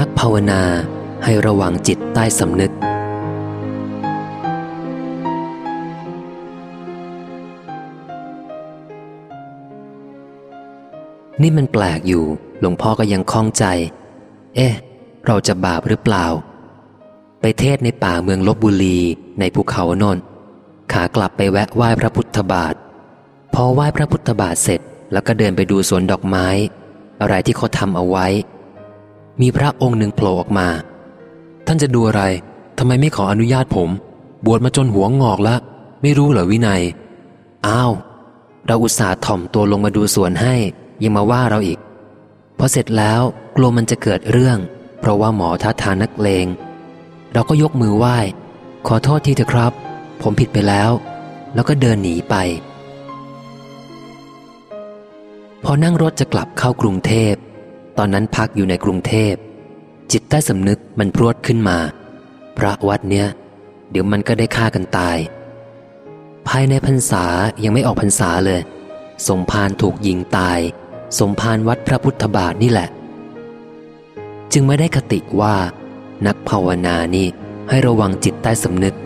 นักภาวนาให้ระวังจิตใต้สำนึก นี่มันแปลกอยู่ หลวงพ่อก็ยังคล่องใจ เอ๊ะ เราจะบาปหรือเปล่า ไปเทศในป่าเมืองลบบุรีในภูเขาโนนขากลับไปแวะไหว้พระพุทธบาท พอไหว้พระพุทธบาทเสร็จแล้วก็เดินไปดูสวนดอกไม้ อะไรที่เขาทำเอาไว้ มีพระองค์หนึ่งโผล่ออกมา ท่านจะดูอะไรทำไมไม่ขออนุญาตผม บวชมาจนหัวงอกแล้วไม่รู้เหรอวินัย อ้าว เราอุตส่าห์ถ่อมตัวลงมาดูสวนให้ ยังมาว่าเราอีก พอเสร็จแล้วกลัวมันจะเกิดเรื่อง เพราะว่าหมอท้าทานนักเลง เราก็ยกมือไหว้ ขอโทษทีเถอะครับ ผมผิดไปแล้ว แล้วก็เดินหนีไป พอนั่งรถจะกลับเข้ากรุงเทพ ตอนนั้นพักอยู่ในกรุงเทพ จิตใต้สำนึกมันพรวดขึ้นมา พระวัดเนี้ย เดี๋ยวมันก็ได้ฆ่ากันตาย ภายในพรรษายังไม่ออกพรรษาเลย สมภารถูกยิงตาย สมภารวัดพระพุทธบาทนี่แหละ จึงไม่ได้คติว่า นักภาวนานี่ให้ระวังจิตใต้สำนึก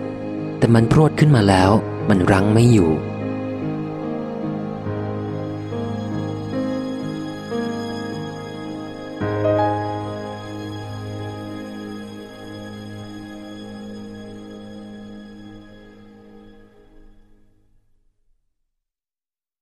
แต่มันพรวดขึ้นมาแล้ว มันรั้งไม่อยู่